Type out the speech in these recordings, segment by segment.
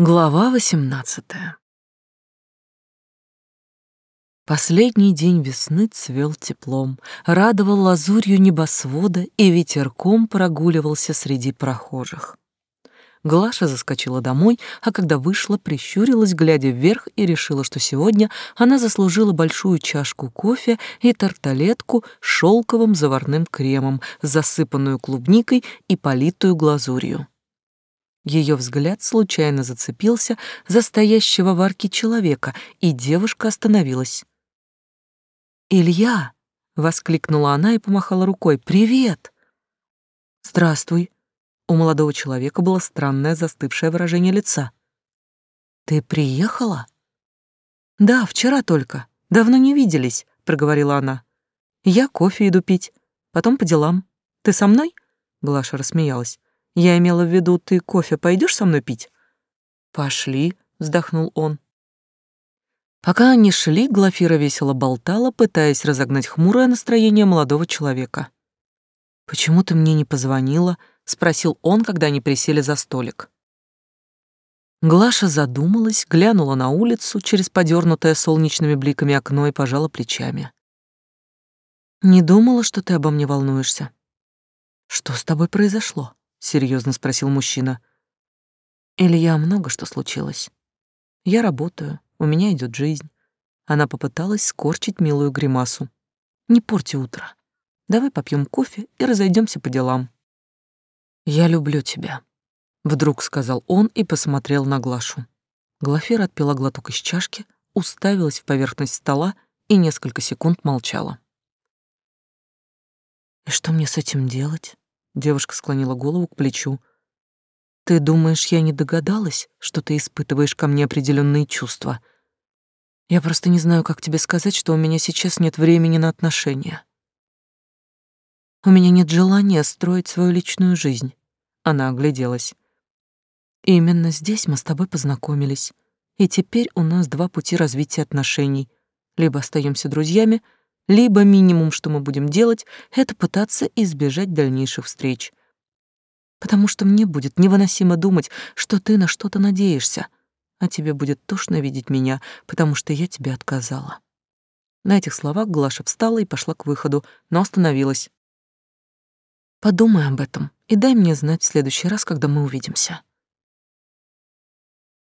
Глава 18. Последний день весны цвел теплом, радовал лазурью небосвода и ветерком прогуливался среди прохожих. Глаша заскочила домой, а когда вышла, прищурилась, глядя вверх, и решила, что сегодня она заслужила большую чашку кофе и тарталетку с шелковым заварным кремом, засыпанную клубникой и политую глазурью. Ее взгляд случайно зацепился за стоящего в арке человека, и девушка остановилась. «Илья!» — воскликнула она и помахала рукой. «Привет!» «Здравствуй!» У молодого человека было странное застывшее выражение лица. «Ты приехала?» «Да, вчера только. Давно не виделись», — проговорила она. «Я кофе иду пить, потом по делам. Ты со мной?» Глаша рассмеялась. Я имела в виду, ты кофе пойдешь со мной пить? Пошли, вздохнул он. Пока они шли, Глафира весело болтала, пытаясь разогнать хмурое настроение молодого человека. «Почему ты мне не позвонила?» — спросил он, когда они присели за столик. Глаша задумалась, глянула на улицу через подернутое солнечными бликами окно и пожала плечами. «Не думала, что ты обо мне волнуешься. Что с тобой произошло?» Серьезно спросил мужчина. Илья, много что случилось. Я работаю, у меня идет жизнь. Она попыталась скорчить милую гримасу. Не порти утро. Давай попьем кофе и разойдемся по делам. Я люблю тебя, вдруг сказал он и посмотрел на Глашу. Глафира отпила глоток из чашки, уставилась в поверхность стола и несколько секунд молчала. И что мне с этим делать? Девушка склонила голову к плечу. Ты думаешь, я не догадалась, что ты испытываешь ко мне определенные чувства? Я просто не знаю, как тебе сказать, что у меня сейчас нет времени на отношения. У меня нет желания строить свою личную жизнь. Она огляделась. Именно здесь мы с тобой познакомились. И теперь у нас два пути развития отношений. Либо остаемся друзьями, либо минимум, что мы будем делать, это пытаться избежать дальнейших встреч. Потому что мне будет невыносимо думать, что ты на что-то надеешься, а тебе будет тошно видеть меня, потому что я тебе отказала. На этих словах Глаша встала и пошла к выходу, но остановилась. Подумай об этом и дай мне знать в следующий раз, когда мы увидимся.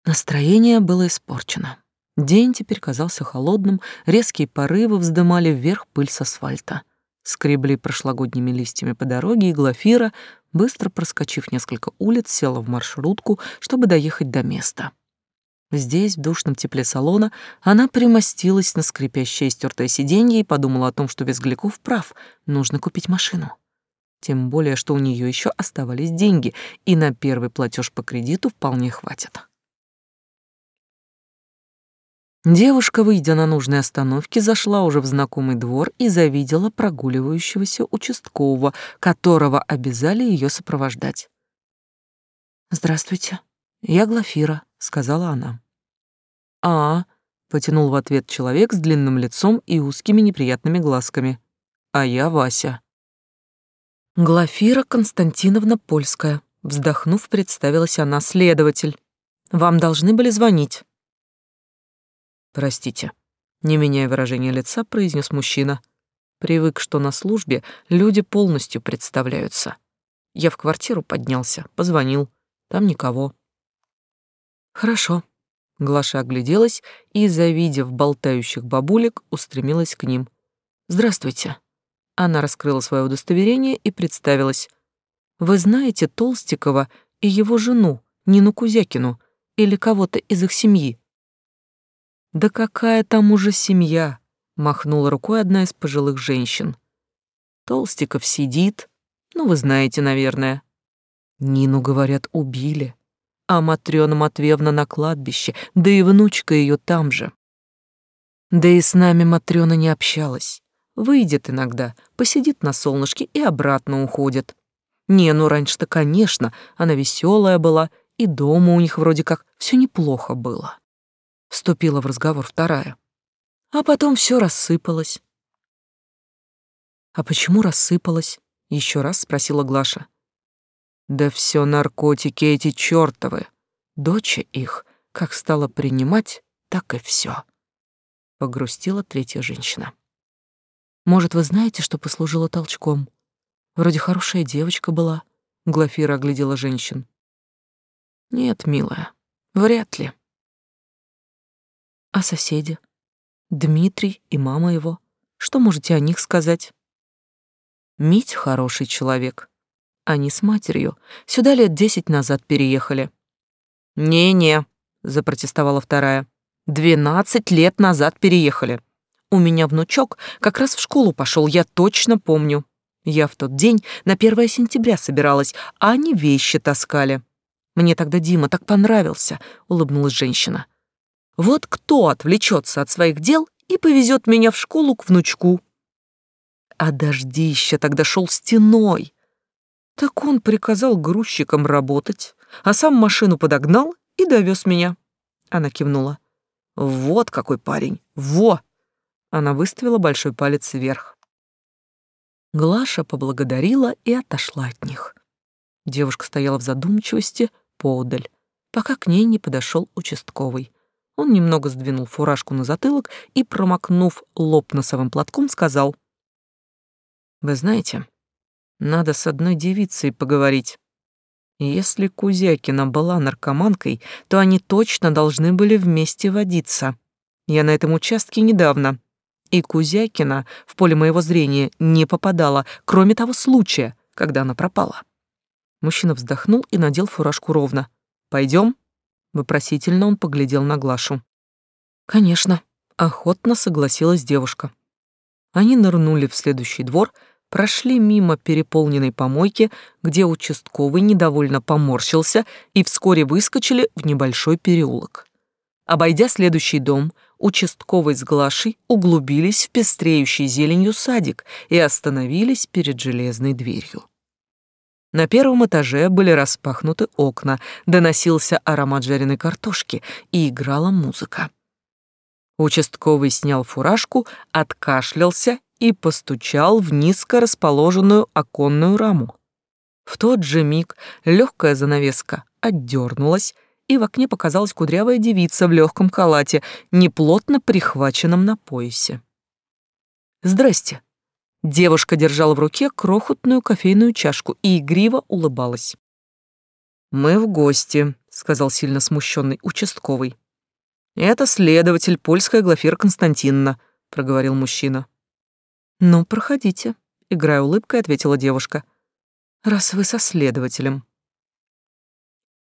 Настроение было испорчено. День теперь казался холодным, резкие порывы вздымали вверх пыль с асфальта. Скребли прошлогодними листьями по дороге, и Глафира, быстро проскочив несколько улиц, села в маршрутку, чтобы доехать до места. Здесь, в душном тепле салона, она примостилась на скрипящее стертое сиденье и подумала о том, что Безгляков прав, нужно купить машину. Тем более, что у нее еще оставались деньги, и на первый платеж по кредиту вполне хватит. Девушка, выйдя на нужной остановке, зашла уже в знакомый двор и завидела прогуливающегося участкового, которого обязали ее сопровождать. «Здравствуйте, я Глафира», — сказала она. «А», — потянул в ответ человек с длинным лицом и узкими неприятными глазками. «А я Вася». «Глафира Константиновна Польская», — вздохнув, представилась она, следователь. «Вам должны были звонить». Простите, не меняя выражения лица, произнес мужчина. Привык, что на службе люди полностью представляются. Я в квартиру поднялся, позвонил. Там никого. Хорошо. Глаша огляделась и, завидев болтающих бабулек, устремилась к ним. Здравствуйте. Она раскрыла свое удостоверение и представилась. Вы знаете Толстикова и его жену, Нину Кузякину, или кого-то из их семьи? Да какая там уже семья? Махнула рукой одна из пожилых женщин. Толстиков сидит, ну вы знаете, наверное. Нину, говорят, убили. А Матрёна Матвеевна на кладбище, да и внучка ее там же. Да и с нами Матрёна не общалась. Выйдет иногда, посидит на солнышке и обратно уходит. Не, ну раньше-то, конечно, она веселая была, и дома у них вроде как все неплохо было вступила в разговор вторая. А потом все рассыпалось. А почему рассыпалось? Еще раз спросила Глаша. Да все наркотики эти чёртовы. Доча их, Как стала принимать, так и все. Погрустила третья женщина. Может, вы знаете, что послужило толчком? Вроде хорошая девочка была. Глафира оглядела женщин. Нет, милая, вряд ли. А соседи? Дмитрий и мама его? Что можете о них сказать? Мить хороший человек. Они с матерью сюда лет десять назад переехали. «Не-не», — запротестовала вторая. «Двенадцать лет назад переехали. У меня внучок как раз в школу пошел, я точно помню. Я в тот день на 1 сентября собиралась, а они вещи таскали. Мне тогда Дима так понравился», — улыбнулась женщина. «Вот кто отвлечется от своих дел и повезет меня в школу к внучку?» А дождище тогда шел стеной. Так он приказал грузчикам работать, а сам машину подогнал и довез меня. Она кивнула. «Вот какой парень! Во!» Она выставила большой палец вверх. Глаша поблагодарила и отошла от них. Девушка стояла в задумчивости, поодаль, пока к ней не подошел участковый. Он немного сдвинул фуражку на затылок и, промокнув лоб носовым платком, сказал. «Вы знаете, надо с одной девицей поговорить. Если Кузякина была наркоманкой, то они точно должны были вместе водиться. Я на этом участке недавно. И Кузякина в поле моего зрения не попадала, кроме того случая, когда она пропала. Мужчина вздохнул и надел фуражку ровно. Пойдем? Вопросительно он поглядел на Глашу. Конечно, охотно согласилась девушка. Они нырнули в следующий двор, прошли мимо переполненной помойки, где участковый недовольно поморщился, и вскоре выскочили в небольшой переулок. Обойдя следующий дом, участковый с Глашей углубились в пестреющий зеленью садик и остановились перед железной дверью. На первом этаже были распахнуты окна, доносился аромат жареной картошки и играла музыка. Участковый снял фуражку, откашлялся и постучал в низко расположенную оконную раму. В тот же миг легкая занавеска отдернулась, и в окне показалась кудрявая девица в легком халате, неплотно прихваченном на поясе. «Здрасте», Девушка держала в руке крохотную кофейную чашку и игриво улыбалась. «Мы в гости», — сказал сильно смущенный участковый. «Это следователь, польская Глафира Константиновна», — проговорил мужчина. «Ну, проходите», — играя улыбкой, ответила девушка. «Раз вы со следователем».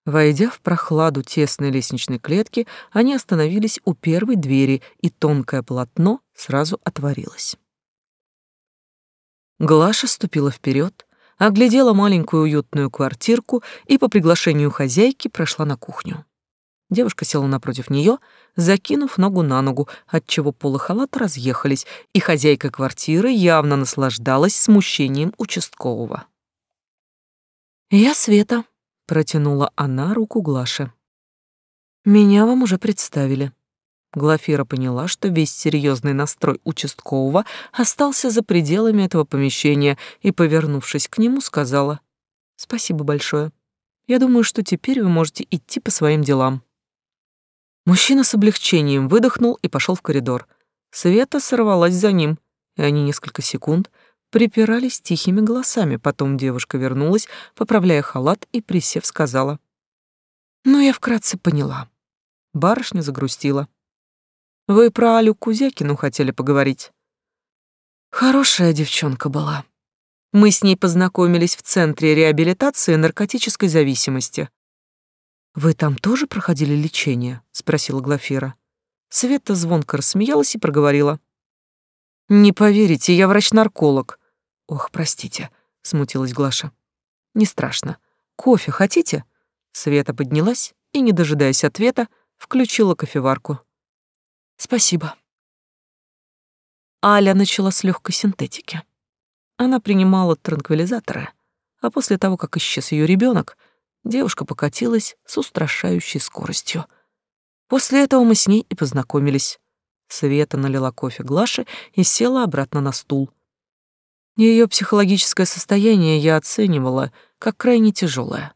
Войдя в прохладу тесной лестничной клетки, они остановились у первой двери, и тонкое полотно сразу отворилось. Глаша ступила вперед, оглядела маленькую уютную квартирку и по приглашению хозяйки прошла на кухню. Девушка села напротив нее, закинув ногу на ногу, отчего полы халата разъехались, и хозяйка квартиры явно наслаждалась смущением участкового. «Я Света», — протянула она руку Глаше. «Меня вам уже представили. Глафира поняла, что весь серьезный настрой участкового остался за пределами этого помещения и, повернувшись к нему, сказала «Спасибо большое. Я думаю, что теперь вы можете идти по своим делам». Мужчина с облегчением выдохнул и пошел в коридор. Света сорвалась за ним, и они несколько секунд припирались тихими голосами. Потом девушка вернулась, поправляя халат и, присев, сказала «Ну, я вкратце поняла». Барышня загрустила. Вы про Алю Кузякину хотели поговорить? Хорошая девчонка была. Мы с ней познакомились в Центре реабилитации наркотической зависимости. Вы там тоже проходили лечение? спросила Глафира. Света звонко рассмеялась и проговорила: Не поверите, я врач-нарколог. Ох, простите, смутилась Глаша. Не страшно. Кофе хотите? Света поднялась и, не дожидаясь ответа, включила кофеварку. Спасибо. Аля начала с легкой синтетики. Она принимала транквилизаторы, а после того, как исчез ее ребенок, девушка покатилась с устрашающей скоростью. После этого мы с ней и познакомились. Света налила кофе Глаше и села обратно на стул. Ее психологическое состояние я оценивала как крайне тяжелое.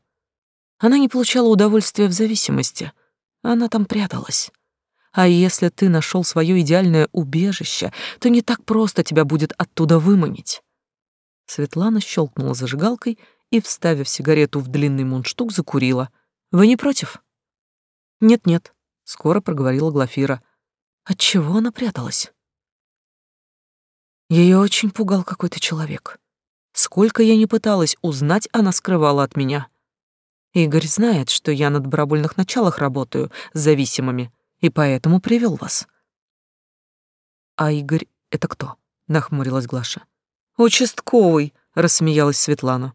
Она не получала удовольствия в зависимости — Она там пряталась. А если ты нашел свое идеальное убежище, то не так просто тебя будет оттуда выманить. Светлана щелкнула зажигалкой и, вставив сигарету в длинный мундштук, закурила. «Вы не против?» «Нет-нет», — скоро проговорила Глафира. «Отчего она пряталась?» Ее очень пугал какой-то человек. Сколько я не пыталась узнать, она скрывала от меня. Игорь знает, что я на добровольных началах работаю с зависимыми, и поэтому привел вас. А Игорь — это кто? Нахмурилась Глаша. Участковый, рассмеялась Светлана.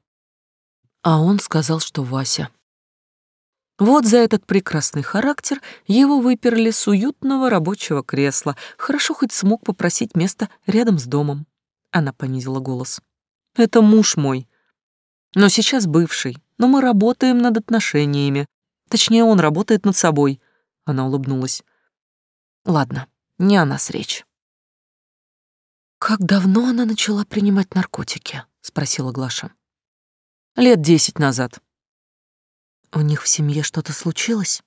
А он сказал, что Вася. Вот за этот прекрасный характер его выперли с уютного рабочего кресла. Хорошо хоть смог попросить место рядом с домом. Она понизила голос. Это муж мой. Но сейчас бывший. Но мы работаем над отношениями. Точнее, он работает над собой. Она улыбнулась. Ладно, не о нас речь. Как давно она начала принимать наркотики? спросила Глаша. Лет десять назад. У них в семье что-то случилось?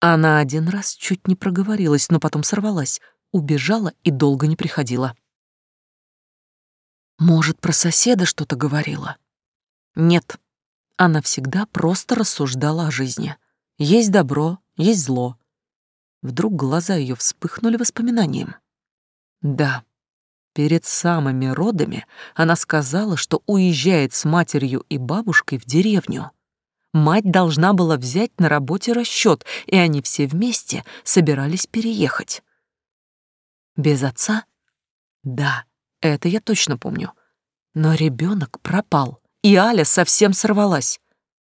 Она один раз чуть не проговорилась, но потом сорвалась, убежала и долго не приходила. Может, про соседа что-то говорила? Нет. Она всегда просто рассуждала о жизни. Есть добро, есть зло. Вдруг глаза ее вспыхнули воспоминанием. Да, перед самыми родами она сказала, что уезжает с матерью и бабушкой в деревню. Мать должна была взять на работе расчет, и они все вместе собирались переехать. Без отца? Да, это я точно помню. Но ребенок пропал, и Аля совсем сорвалась.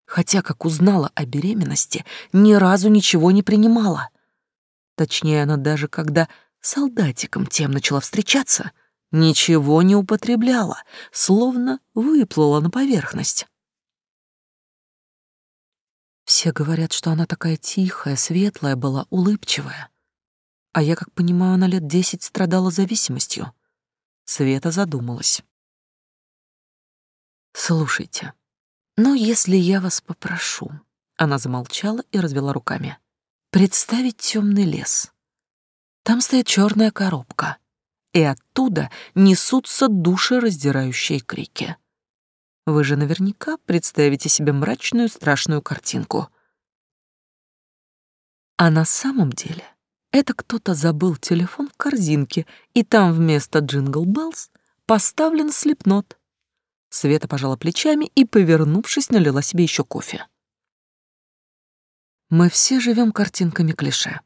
Хотя, как узнала о беременности, ни разу ничего не принимала. Точнее, она даже когда солдатиком тем начала встречаться, ничего не употребляла, словно выплыла на поверхность. Все говорят, что она такая тихая, светлая была, улыбчивая. А я, как понимаю, она лет десять страдала зависимостью. Света задумалась. «Слушайте, ну если я вас попрошу...» Она замолчала и развела руками. «Представить темный лес. Там стоит черная коробка, и оттуда несутся душераздирающие крики. Вы же наверняка представите себе мрачную страшную картинку. А на самом деле это кто-то забыл телефон в корзинке, и там вместо «Jingle Bells» поставлен Slipknot. Света пожала плечами и, повернувшись, налила себе еще кофе. Мы все живем картинками клише.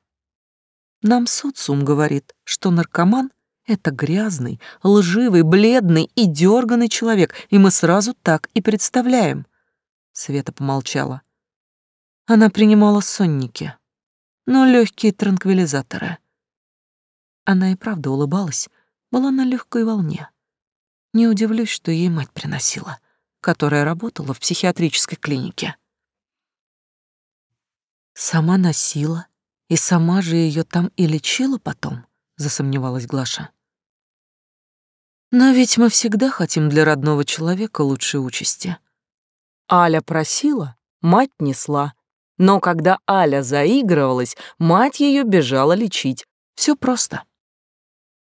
Нам социум говорит, что наркоман это грязный, лживый, бледный и дерганный человек, и мы сразу так и представляем. Света помолчала. Она принимала сонники, но легкие транквилизаторы. Она и правда улыбалась, была на легкой волне. Не удивлюсь, что ей мать приносила, которая работала в психиатрической клинике. Сама носила, и сама же ее там и лечила потом засомневалась Глаша. Но ведь мы всегда хотим для родного человека лучшей участи. Аля просила, мать несла. Но когда Аля заигрывалась, мать ее бежала лечить. Все просто.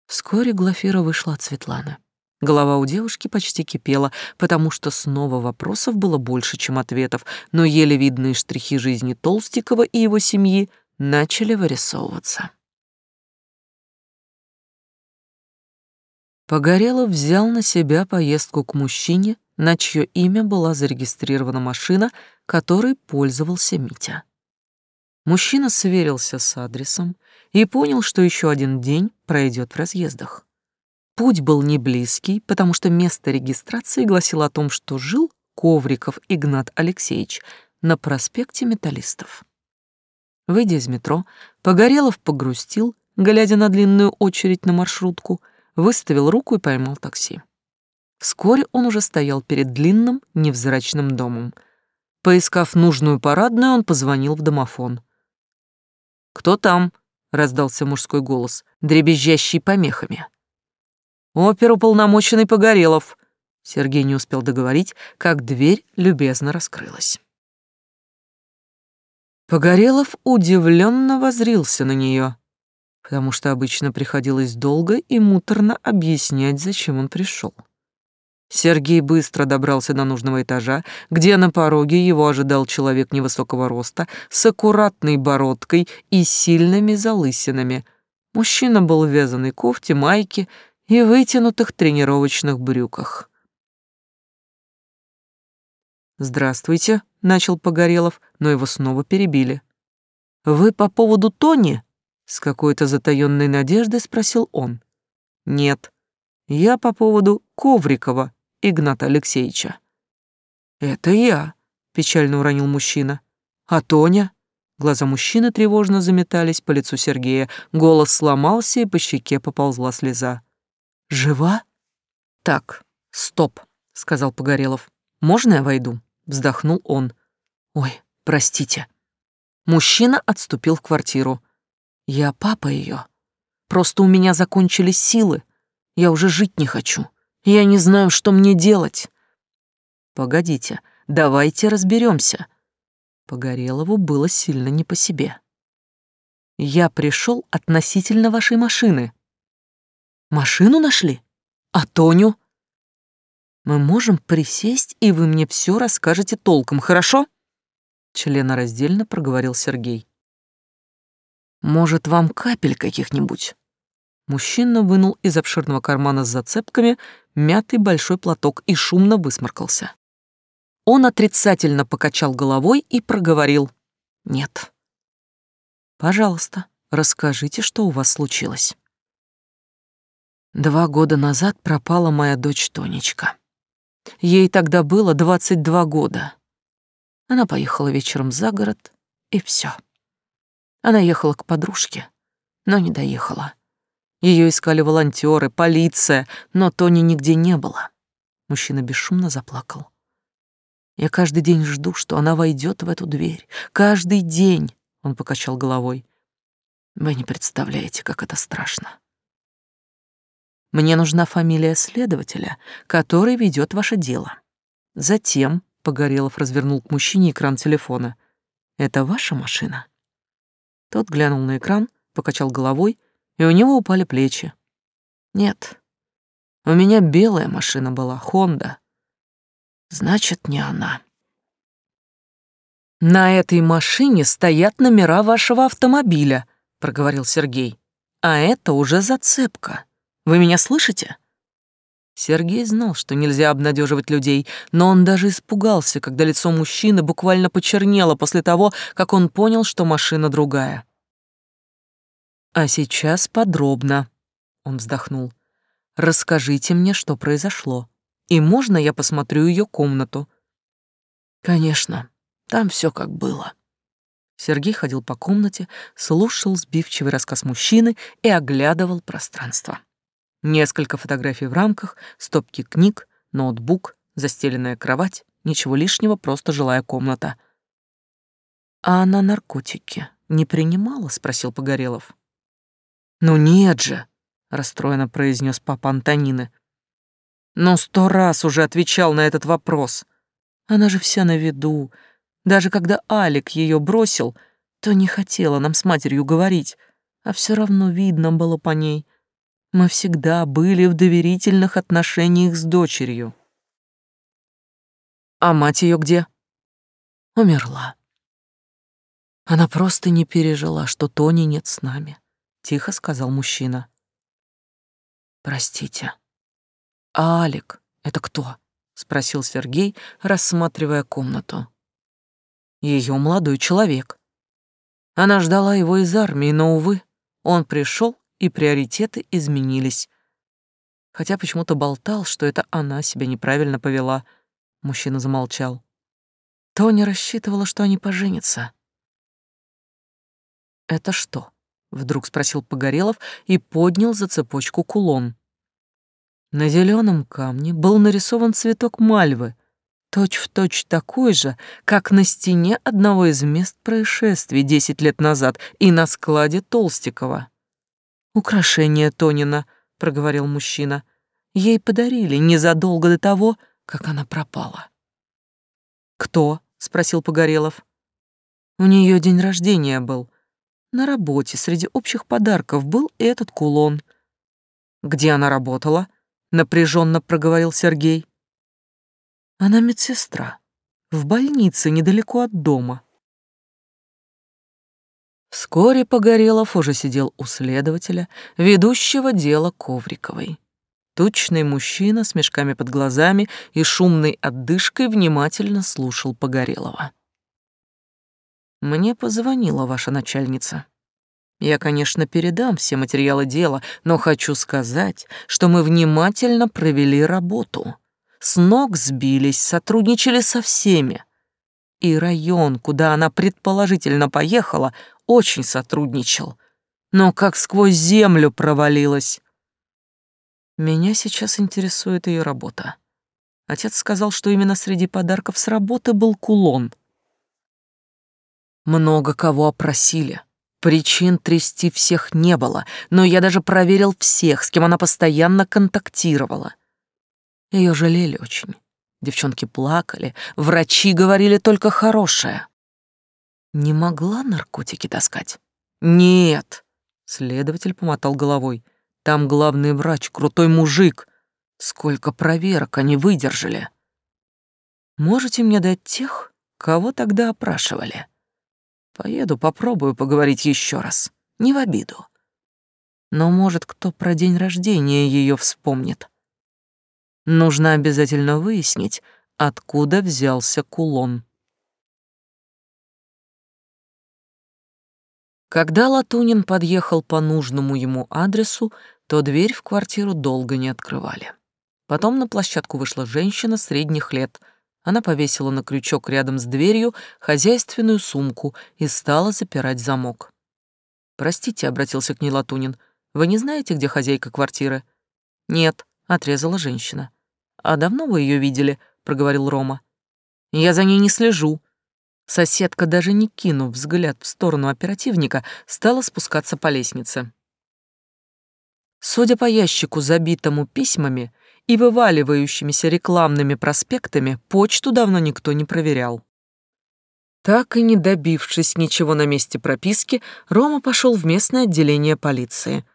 Вскоре Глафира вышла от Светланы. Голова у девушки почти кипела, потому что снова вопросов было больше, чем ответов, но еле видные штрихи жизни Толстикова и его семьи начали вырисовываться. Погорелов взял на себя поездку к мужчине, на чье имя была зарегистрирована машина, которой пользовался Митя. Мужчина сверился с адресом и понял, что еще один день пройдет в разъездах. Путь был не близкий, потому что место регистрации гласило о том, что жил Ковриков Игнат Алексеевич на проспекте Металлистов. Выйдя из метро, Погорелов погрустил, глядя на длинную очередь на маршрутку — выставил руку и поймал такси. Вскоре он уже стоял перед длинным, невзрачным домом. Поискав нужную парадную, он позвонил в домофон. «Кто там?» — раздался мужской голос, дребезжащий помехами. «Оперуполномоченный Погорелов». Сергей не успел договорить, как дверь любезно раскрылась. Погорелов удивленно возрился на нее, потому что обычно приходилось долго и муторно объяснять, зачем он пришел. Сергей быстро добрался до нужного этажа, где на пороге его ожидал человек невысокого роста, с аккуратной бородкой и сильными залысинами. Мужчина был в вязаной кофте, майке и вытянутых тренировочных брюках. «Здравствуйте», — начал Погорелов, но его снова перебили. «Вы по поводу Тони?» — с какой-то затаённой надеждой спросил он. «Нет, я по поводу Коврикова Игната Алексеевича». «Это я», — печально уронил мужчина. «А Тоня?» Глаза мужчины тревожно заметались по лицу Сергея, голос сломался, и по щеке поползла слеза. «Жива?» «Так, стоп», — сказал Погорелов. «Можно я войду?» — вздохнул он. «Ой, простите». Мужчина отступил в квартиру. «Я папа ее. Просто у меня закончились силы. Я уже жить не хочу. Я не знаю, что мне делать». «Погодите, давайте разберемся. Погорелову было сильно не по себе. «Я пришел относительно вашей машины». «Машину нашли? А Тоню?» «Мы можем присесть, и вы мне все расскажете толком, хорошо?» Членораздельно проговорил Сергей. «Может, вам капель каких-нибудь?» Мужчина вынул из обширного кармана с зацепками мятый большой платок и шумно высморкался. Он отрицательно покачал головой и проговорил «Нет». «Пожалуйста, расскажите, что у вас случилось». Два года назад пропала моя дочь Тонечка. Ей тогда было 22 года. Она поехала вечером за город, и все. Она ехала к подружке, но не доехала. Ее искали волонтеры, полиция, но Тони нигде не было. Мужчина бесшумно заплакал. Я каждый день жду, что она войдет в эту дверь. Каждый день, он покачал головой. Вы не представляете, как это страшно. Мне нужна фамилия следователя, который ведет ваше дело. Затем Погорелов развернул к мужчине экран телефона. Это ваша машина? Тот глянул на экран, покачал головой, и у него упали плечи. Нет. У меня белая машина была, Хонда. Значит, не она. На этой машине стоят номера вашего автомобиля, проговорил Сергей. А это уже зацепка. Вы меня слышите? Сергей знал, что нельзя обнадеживать людей, но он даже испугался, когда лицо мужчины буквально почернело после того, как он понял, что машина другая. А сейчас подробно, он вздохнул. Расскажите мне, что произошло. И можно я посмотрю ее комнату? Конечно, там все как было. Сергей ходил по комнате, слушал сбивчивый рассказ мужчины и оглядывал пространство. Несколько фотографий в рамках, стопки книг, ноутбук, застеленная кровать, ничего лишнего, просто жилая комната. «А она наркотики не принимала?» — спросил Погорелов. «Ну нет же!» — расстроенно произнес папа Антонины но сто раз уже отвечал на этот вопрос. Она же вся на виду. Даже когда Алик ее бросил, то не хотела нам с матерью говорить, а все равно видно было по ней. Мы всегда были в доверительных отношениях с дочерью. А мать ее где? Умерла. Она просто не пережила, что Тони нет с нами, тихо сказал мужчина. Простите. «А Алик — это кто?» — спросил Сергей, рассматривая комнату. Ее молодой человек. Она ждала его из армии, но, увы, он пришел, и приоритеты изменились. Хотя почему-то болтал, что это она себя неправильно повела. Мужчина замолчал. Тоня рассчитывала, что они поженятся. «Это что?» — вдруг спросил Погорелов и поднял за цепочку кулон. На зеленом камне был нарисован цветок мальвы, точь-в-точь точь такой же, как на стене одного из мест происшествий десять лет назад и на складе Толстикова. «Украшение Тонина», — проговорил мужчина. «Ей подарили незадолго до того, как она пропала». «Кто?» — спросил Погорелов. У нее день рождения был. На работе среди общих подарков был и этот кулон. Где она работала? Напряженно проговорил Сергей. Она медсестра. В больнице недалеко от дома. Вскоре Погорелов уже сидел у следователя, ведущего дело Ковриковой. Тучный мужчина с мешками под глазами и шумной отдышкой внимательно слушал Погорелова. «Мне позвонила ваша начальница. Я, конечно, передам все материалы дела, но хочу сказать, что мы внимательно провели работу. С ног сбились, сотрудничали со всеми. И район, куда она предположительно поехала, очень сотрудничал. Но как сквозь землю провалилась. Меня сейчас интересует ее работа. Отец сказал, что именно среди подарков с работы был кулон. Много кого опросили. Причин трясти всех не было, но я даже проверил всех, с кем она постоянно контактировала. Ее жалели очень. Девчонки плакали, врачи говорили только хорошее. Не могла наркотики таскать? Нет. Следователь помотал головой. Там главный врач, крутой мужик. Сколько проверок они выдержали. Можете мне дать тех, кого тогда опрашивали? Поеду, попробую поговорить еще раз. Не в обиду. Но, может, кто про день рождения ее вспомнит. Нужно обязательно выяснить, откуда взялся кулон. Когда Латунин подъехал по нужному ему адресу, то дверь в квартиру долго не открывали. Потом на площадку вышла женщина средних лет. Она повесила на крючок рядом с дверью хозяйственную сумку и стала запирать замок. «Простите», — обратился к ней Латунин, — «вы не знаете, где хозяйка квартиры?» «Нет», — отрезала женщина. «А давно вы ее видели?» — проговорил Рома. «Я за ней не слежу». Соседка, даже не кинув взгляд в сторону оперативника, стала спускаться по лестнице. Судя по ящику, забитому письмами и вываливающимися рекламными проспектами, почту давно никто не проверял. Так и не добившись ничего на месте прописки, Рома пошел в местное отделение полиции.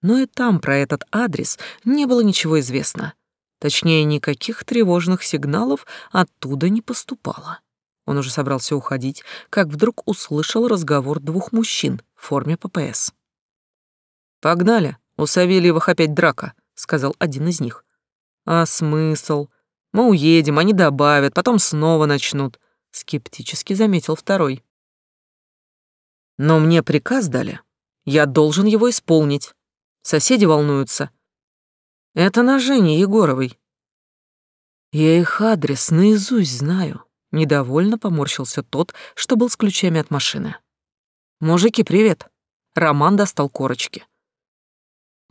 Но и там про этот адрес не было ничего известно. Точнее, никаких тревожных сигналов оттуда не поступало. Он уже собрался уходить, как вдруг услышал разговор двух мужчин в форме ППС. «Погнали!» «У Савельевых опять драка», — сказал один из них. «А смысл? Мы уедем, они добавят, потом снова начнут», — скептически заметил второй. «Но мне приказ дали. Я должен его исполнить. Соседи волнуются. Это на Жене Егоровой». «Я их адрес наизусть знаю», — недовольно поморщился тот, что был с ключами от машины. «Мужики, привет!» Роман достал корочки.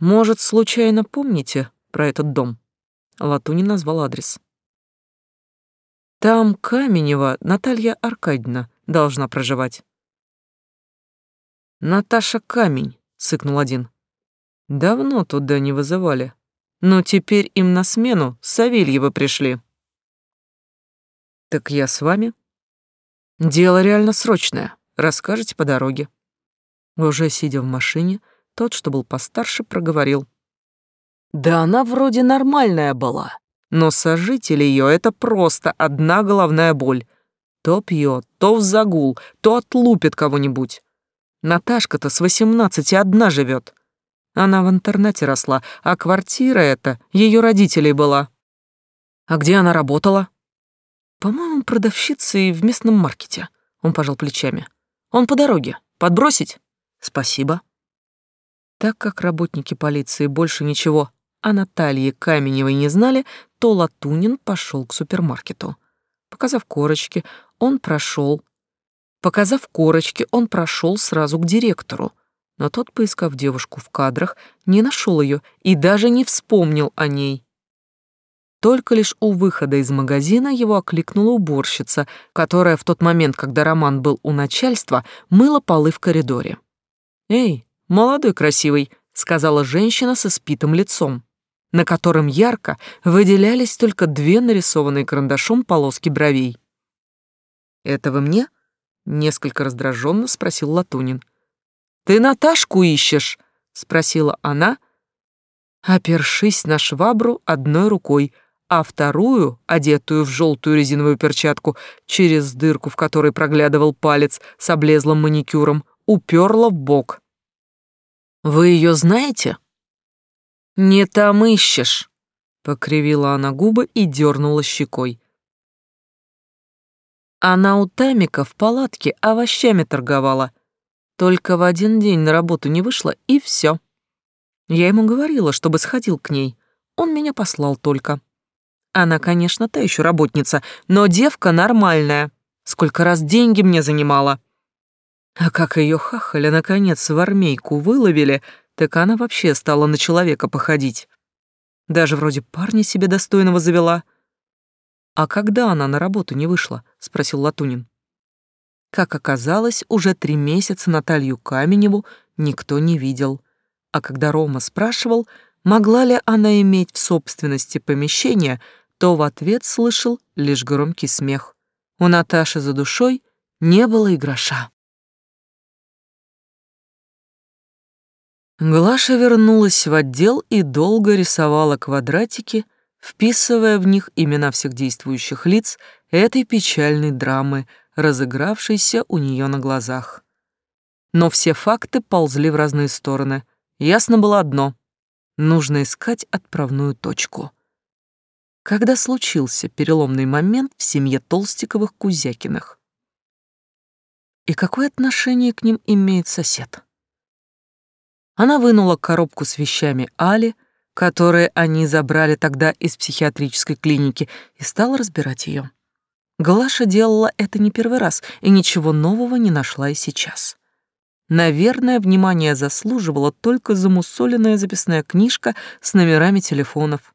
Может, случайно помните про этот дом? Латунин назвал адрес. Там Каменева Наталья Аркадьевна должна проживать. Наташа Камень, цыкнул один. Давно туда не вызывали. Но теперь им на смену Савельевы пришли. Так я с вами? Дело реально срочное. Расскажете по дороге. Уже сидя в машине, тот, что был постарше, проговорил. «Да она вроде нормальная была, но сожитель ее — это просто одна головная боль. То пьет, то в загул, то отлупит кого-нибудь. Наташка-то с восемнадцати одна живет. Она в интернате росла, а квартира эта ее родителей была. А где она работала? По-моему, продавщицей в местном маркете. Он пожал плечами. Он по дороге. Подбросить? Спасибо. Так как работники полиции больше ничего о Наталье Каменевой не знали, то Латунин пошел к супермаркету. Показав корочки, он прошел. Показав корочки, он прошел сразу к директору, но тот, поискав девушку в кадрах, не нашел ее и даже не вспомнил о ней. Только лишь у выхода из магазина его окликнула уборщица, которая в тот момент, когда Роман был у начальства, мыла полы в коридоре. «Эй, «Молодой красивый», — сказала женщина с испитым лицом, на котором ярко выделялись только две нарисованные карандашом полоски бровей. «Это вы мне?» Несколько раздраженно спросил Латунин. «Ты Наташку ищешь?» — спросила она, опершись на швабру одной рукой, а вторую, одетую в желтую резиновую перчатку, через дырку, в которой проглядывал палец с облезлым маникюром, уперла в бок. «Вы ее знаете?» «Не там ищешь», — покривила она губы и дернула щекой. Она у Тамика в палатке овощами торговала. Только в один день на работу не вышла, и все. Я ему говорила, чтобы сходил к ней. Он меня послал только. Она, конечно, та еще работница, но девка нормальная. Сколько раз деньги мне занимала. А как ее хахаля, наконец, в армейку выловили, так она вообще стала на человека походить. Даже вроде парня себе достойного завела. «А когда она на работу не вышла?» — спросил Латунин. Как оказалось, уже три месяца Наталью Каменеву никто не видел. А когда Рома спрашивал, могла ли она иметь в собственности помещение, то в ответ слышал лишь громкий смех. У Наташи за душой не было и гроша. Глаша вернулась в отдел и долго рисовала квадратики, вписывая в них имена всех действующих лиц этой печальной драмы, разыгравшейся у нее на глазах. Но все факты ползли в разные стороны. Ясно было одно — нужно искать отправную точку. Когда случился переломный момент в семье Толстиковых-Кузякиных? И какое отношение к ним имеет сосед? Она вынула коробку с вещами Али, которые они забрали тогда из психиатрической клиники, и стала разбирать ее. Глаша делала это не первый раз и ничего нового не нашла и сейчас. Наверное, внимание заслуживала только замусоленная записная книжка с номерами телефонов.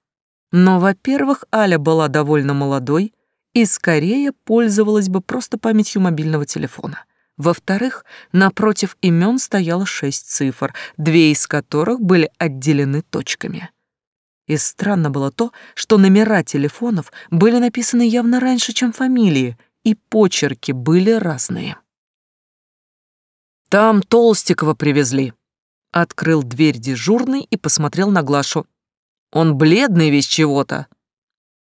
Но, во-первых, Аля была довольно молодой и скорее пользовалась бы просто памятью мобильного телефона. Во-вторых, напротив имен стояло шесть цифр, две из которых были отделены точками. И странно было то, что номера телефонов были написаны явно раньше, чем фамилии, и почерки были разные. «Там Толстикова привезли», — открыл дверь дежурный и посмотрел на Глашу. «Он бледный весь чего-то».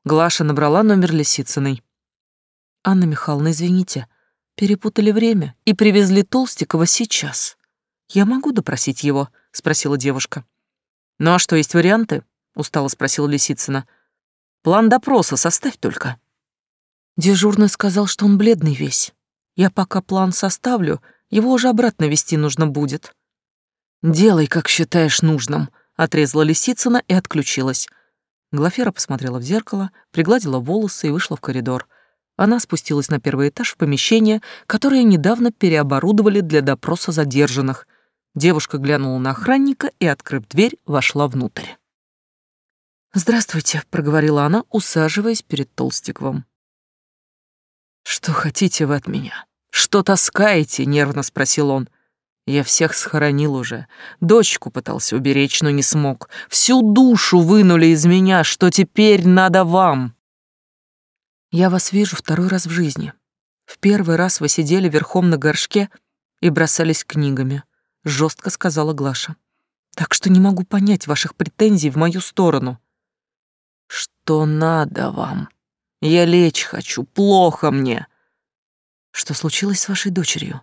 Глаша набрала номер Лисицыной. «Анна Михайловна, извините, Перепутали время и привезли Толстикова сейчас. Я могу допросить его? спросила девушка. Ну а что, есть варианты? устало спросила Лисицына. План допроса составь только. Дежурный сказал, что он бледный весь. Я пока план составлю, его уже обратно вести нужно будет. Делай, как считаешь нужным, отрезала Лисицына и отключилась. Глафира посмотрела в зеркало, пригладила волосы и вышла в коридор. Она спустилась на первый этаж в помещение, которое недавно переоборудовали для допроса задержанных. Девушка глянула на охранника и, открыв дверь, вошла внутрь. «Здравствуйте», — проговорила она, усаживаясь перед Толстиковым. «Что хотите вы от меня? Что таскаете?» — нервно спросил он. «Я всех схоронил уже. Дочку пытался уберечь, но не смог. Всю душу вынули из меня. Что теперь надо вам?» Я вас вижу второй раз в жизни. В первый раз вы сидели верхом на горшке и бросались книгами, жестко сказала Глаша. Так что не могу понять ваших претензий в мою сторону. Что надо вам? Я лечь хочу, плохо мне. Что случилось с вашей дочерью?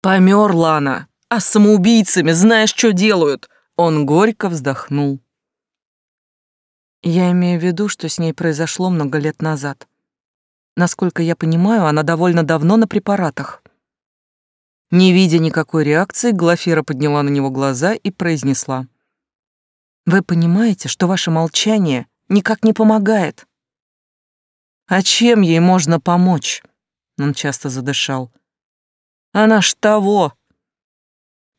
Померла она, а с самоубийцами знаешь, что делают? Он горько вздохнул. Я имею в виду, что с ней произошло много лет назад. Насколько я понимаю, она довольно давно на препаратах. Не видя никакой реакции, Глафира подняла на него глаза и произнесла. «Вы понимаете, что ваше молчание никак не помогает?» «А чем ей можно помочь?» Он часто задышал. «Она ж того!»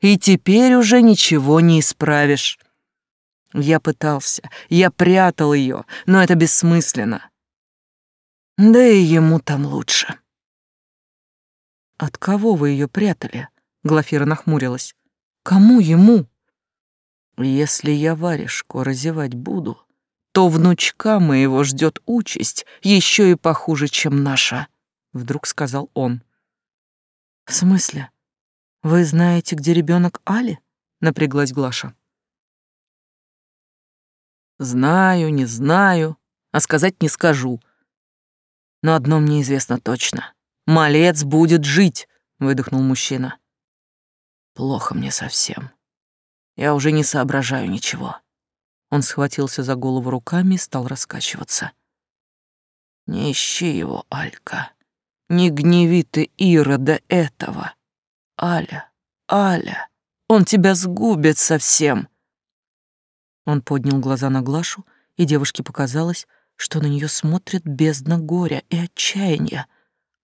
«И теперь уже ничего не исправишь. Я пытался, я прятал ее, но это бессмысленно. Да и ему там лучше. От кого вы ее прятали? Глафира нахмурилась. Кому ему? Если я варежку разевать буду, то внучка моего ждет участь еще и похуже, чем наша, вдруг сказал он. В смысле? Вы знаете, где ребенок Али? Напряглась Глаша. Знаю, не знаю, а сказать не скажу. Но одно мне известно точно. Малец будет жить, выдохнул мужчина. Плохо мне совсем. Я уже не соображаю ничего. Он схватился за голову руками и стал раскачиваться. Не ищи его, Алька. Не гневи ты Ира до этого. Аля, Аля, он тебя сгубит совсем. Он поднял глаза на Глашу, и девушке показалось, что на нее смотрит бездна горя и отчаяния.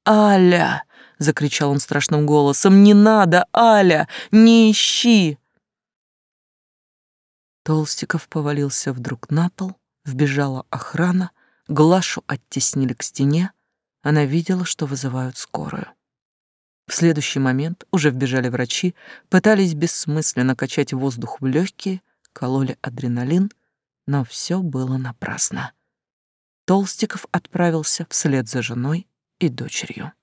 «Аля!» — закричал он страшным голосом. «Не надо, Аля! Не ищи!» Толстиков повалился вдруг на пол, вбежала охрана, Глашу оттеснили к стене, она видела, что вызывают скорую. В следующий момент уже вбежали врачи, пытались бессмысленно качать воздух в легкие, кололи адреналин, но все было напрасно. Толстиков отправился вслед за женой и дочерью.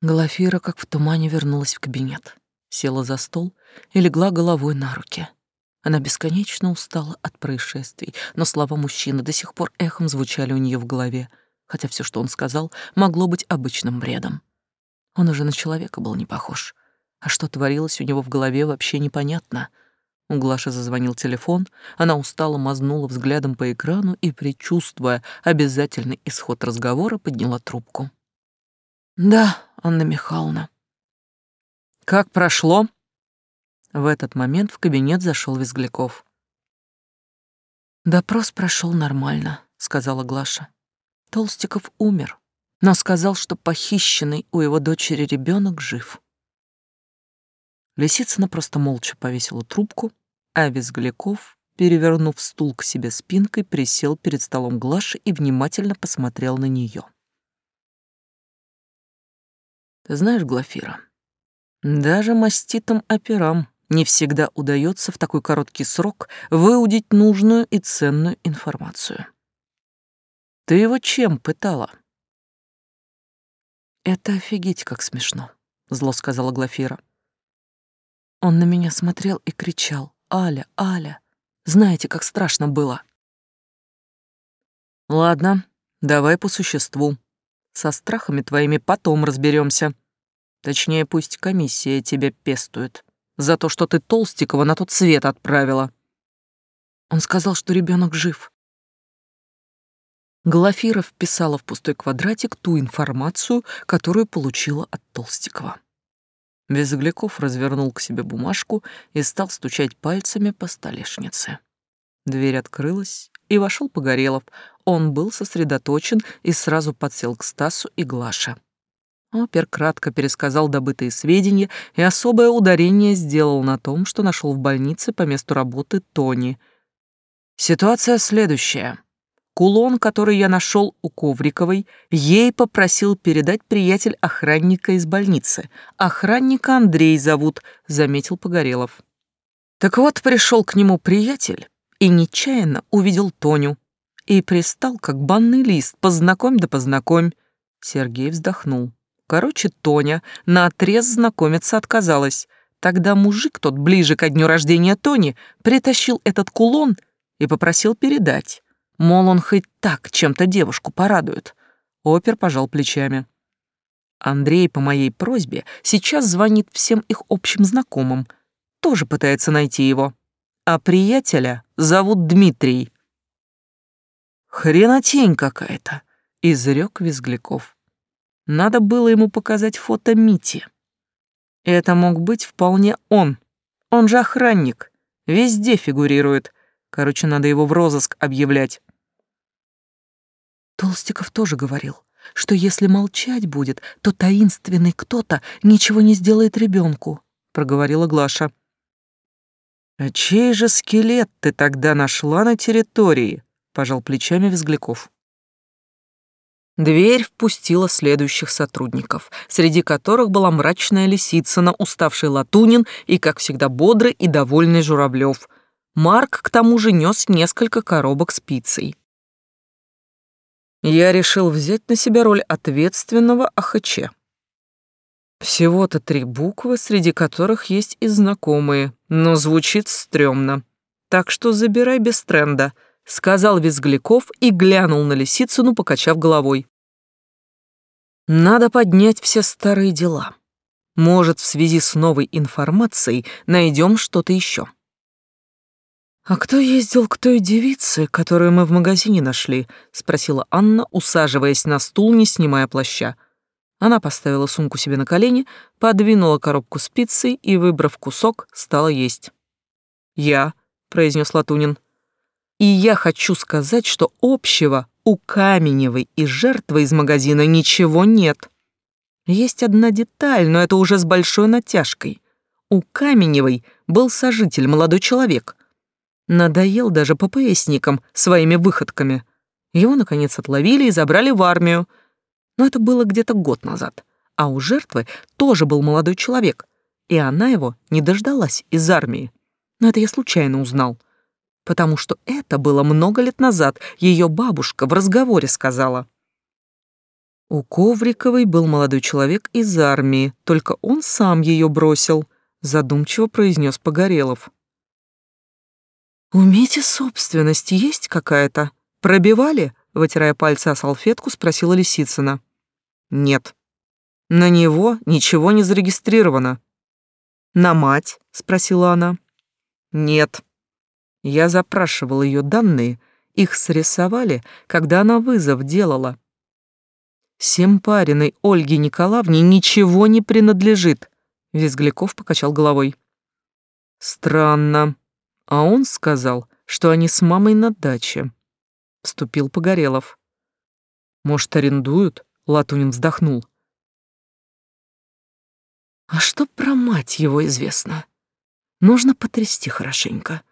Глафира, как в тумане, вернулась в кабинет, села за стол и легла головой на руки. Она бесконечно устала от происшествий, но слова мужчины до сих пор эхом звучали у нее в голове, хотя все, что он сказал, могло быть обычным бредом. Он уже на человека был не похож. А что творилось у него в голове, вообще непонятно. У Глаши зазвонил телефон, она устало мазнула взглядом по экрану и, предчувствуя обязательный исход разговора, подняла трубку. «Да, Анна Михайловна». «Как прошло?» В этот момент в кабинет зашел Визгляков. «Допрос прошел нормально», — сказала Глаша. Толстиков умер, но сказал, что похищенный у его дочери ребенок жив. Лисицына просто молча повесила трубку, а Визгляков, перевернув стул к себе спинкой, присел перед столом Глаши и внимательно посмотрел на нее. «Ты знаешь, Глафира, даже маститым операм не всегда удается в такой короткий срок выудить нужную и ценную информацию. Ты его чем пытала? Это офигеть как смешно, зло сказала Глафира. Он на меня смотрел и кричал: "Аля, Аля!" Знаете, как страшно было. Ладно, давай по существу. Со страхами твоими потом разберемся. Точнее, пусть комиссия тебя пестует за то, что ты Толстикова на тот свет отправила. Он сказал, что ребенок жив. Глафира вписала в пустой квадратик ту информацию, которую получила от Толстикова. Визгляков развернул к себе бумажку и стал стучать пальцами по столешнице. Дверь открылась, и вошел Погорелов. Он был сосредоточен и сразу подсел к Стасу и Глаше. Опер кратко пересказал добытые сведения и особое ударение сделал на том, что нашел в больнице по месту работы Тони. Ситуация следующая. Кулон, который я нашел у Ковриковой, ей попросил передать приятель охранника из больницы. Охранника Андрей зовут, заметил Погорелов. Так вот, пришел к нему приятель и нечаянно увидел Тоню. И пристал, как банный лист, познакомь да познакомь. Сергей вздохнул. Короче, Тоня наотрез знакомиться отказалась. Тогда мужик тот ближе ко дню рождения Тони притащил этот кулон и попросил передать. Мол, он хоть так чем-то девушку порадует. Опер пожал плечами. Андрей по моей просьбе сейчас звонит всем их общим знакомым. Тоже пытается найти его. А приятеля зовут Дмитрий. «Хренотень какая-то», — изрек Визгляков. Надо было ему показать фото Мити. Это мог быть вполне он. Он же охранник. Везде фигурирует. Короче, надо его в розыск объявлять. Толстиков тоже говорил, что если молчать будет, то таинственный кто-то ничего не сделает ребенку, проговорила Глаша. А чей же скелет ты тогда нашла на территории? пожал плечами Взгляков. Дверь впустила следующих сотрудников, среди которых была мрачная Лисицына, уставший Латунин и, как всегда, бодрый и довольный Журавлев. Марк, к тому же, нес несколько коробок с пиццей. Я решил взять на себя роль ответственного АХЧ. Всего-то три буквы, среди которых есть и знакомые, но звучит стрёмно. Так что забирай без тренда, сказал Визгляков и глянул на Лисицыну, покачав головой. Надо поднять все старые дела. Может, в связи с новой информацией найдем что-то еще. «А кто ездил к той девице, которую мы в магазине нашли?» — спросила Анна, усаживаясь на стул, не снимая плаща. Она поставила сумку себе на колени, подвинула коробку с пиццей и, выбрав кусок, стала есть. «Я», — произнес Латунин. «И я хочу сказать, что общего у Каменевой и жертвы из магазина ничего нет. Есть одна деталь, но это уже с большой натяжкой. У Каменевой был сожитель, молодой человек — Надоел даже ППСникам своими выходками. Его, наконец, отловили и забрали в армию. Но это было где-то год назад. А у жертвы тоже был молодой человек, и она его не дождалась из армии. Но это я случайно узнал. Потому что это было много лет назад, ее бабушка в разговоре сказала. У Ковриковой был молодой человек из армии, только он сам ее бросил, задумчиво произнес Погорелов. «У Мити собственность есть какая-то? Пробивали?» Вытирая пальцы о салфетку, спросила Лисицына. «Нет. На него ничего не зарегистрировано». «На мать?» — спросила она. «Нет. Я запрашивал ее данные, их срисовали, когда она вызов делала. Семпариной Ольге Николаевне ничего не принадлежит», — Визгляков покачал головой. «Странно», а он сказал, что они с мамой на даче. Вступил Погорелов. Может, арендуют? Латунин вздохнул. А что про мать его известно? Нужно потрясти хорошенько.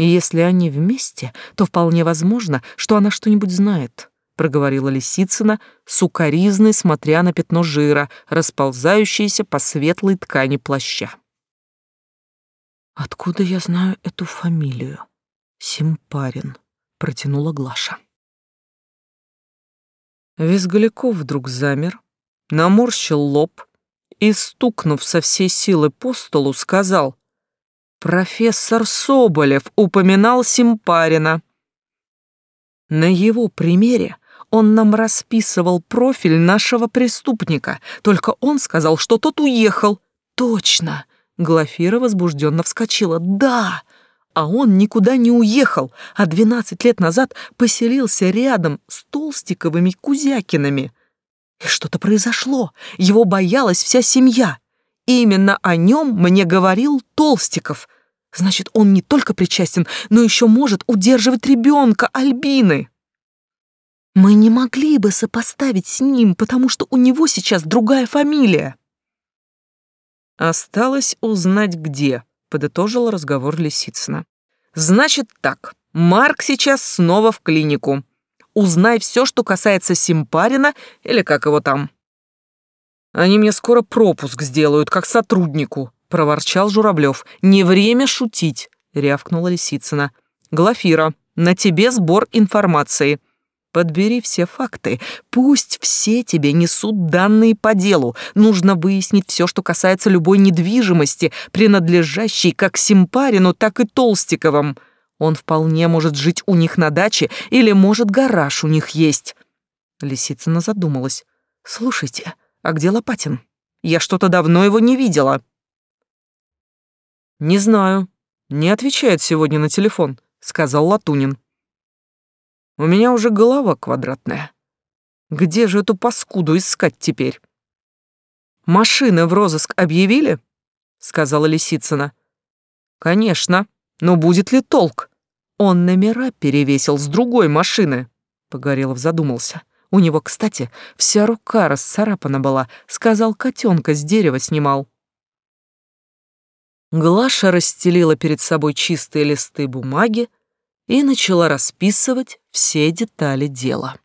И если они вместе, то вполне возможно, что она что-нибудь знает, проговорила Лисицына, сукоризной, смотря на пятно жира, расползающееся по светлой ткани плаща. «Откуда я знаю эту фамилию?» «Симпарин», — протянула Глаша. Визгаляков вдруг замер, наморщил лоб и, стукнув со всей силы по столу, сказал «Профессор Соболев упоминал Симпарина». На его примере он нам расписывал профиль нашего преступника, только он сказал, что тот уехал. Точно, Глафира возбужденно вскочила. «Да!» А он никуда не уехал, а двенадцать лет назад поселился рядом с Толстиковыми Кузякинами. И что-то произошло. Его боялась вся семья. Именно о нем мне говорил Толстиков. Значит, он не только причастен, но еще может удерживать ребенка Альбины. Мы не могли бы сопоставить с ним, потому что у него сейчас другая фамилия. Осталось узнать где, подытожил разговор Лисицына. Значит так, Марк сейчас снова в клинику. Узнай все, что касается Симпарина или как его там. Они мне скоро пропуск сделают, как сотруднику, проворчал Журавлев. Не время шутить, рявкнула Лисицына. Глафира, на тебе сбор информации. Подбери все факты, пусть все тебе несут данные по делу. Нужно выяснить все, что касается любой недвижимости, принадлежащей как Симпарину, так и Толстиковым. Он вполне может жить у них на даче или, может, гараж у них есть. Лисицына задумалась. «Слушайте, а где Лопатин? Я что-то давно его не видела». «Не знаю. Не отвечает сегодня на телефон», — сказал Латунин. У меня уже голова квадратная. Где же эту паскуду искать теперь? Машины в розыск объявили? Сказала Лисицына. Конечно, но будет ли толк? Он номера перевесил с другой машины. Погорелов задумался. У него, кстати, вся рука расцарапана была, сказал, котенка с дерева снимал. Глаша расстелила перед собой чистые листы бумаги, и начала расписывать все детали дела.